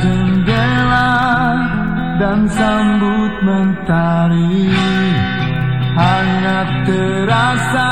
Jendela dan sambut mentari. Hangat terasa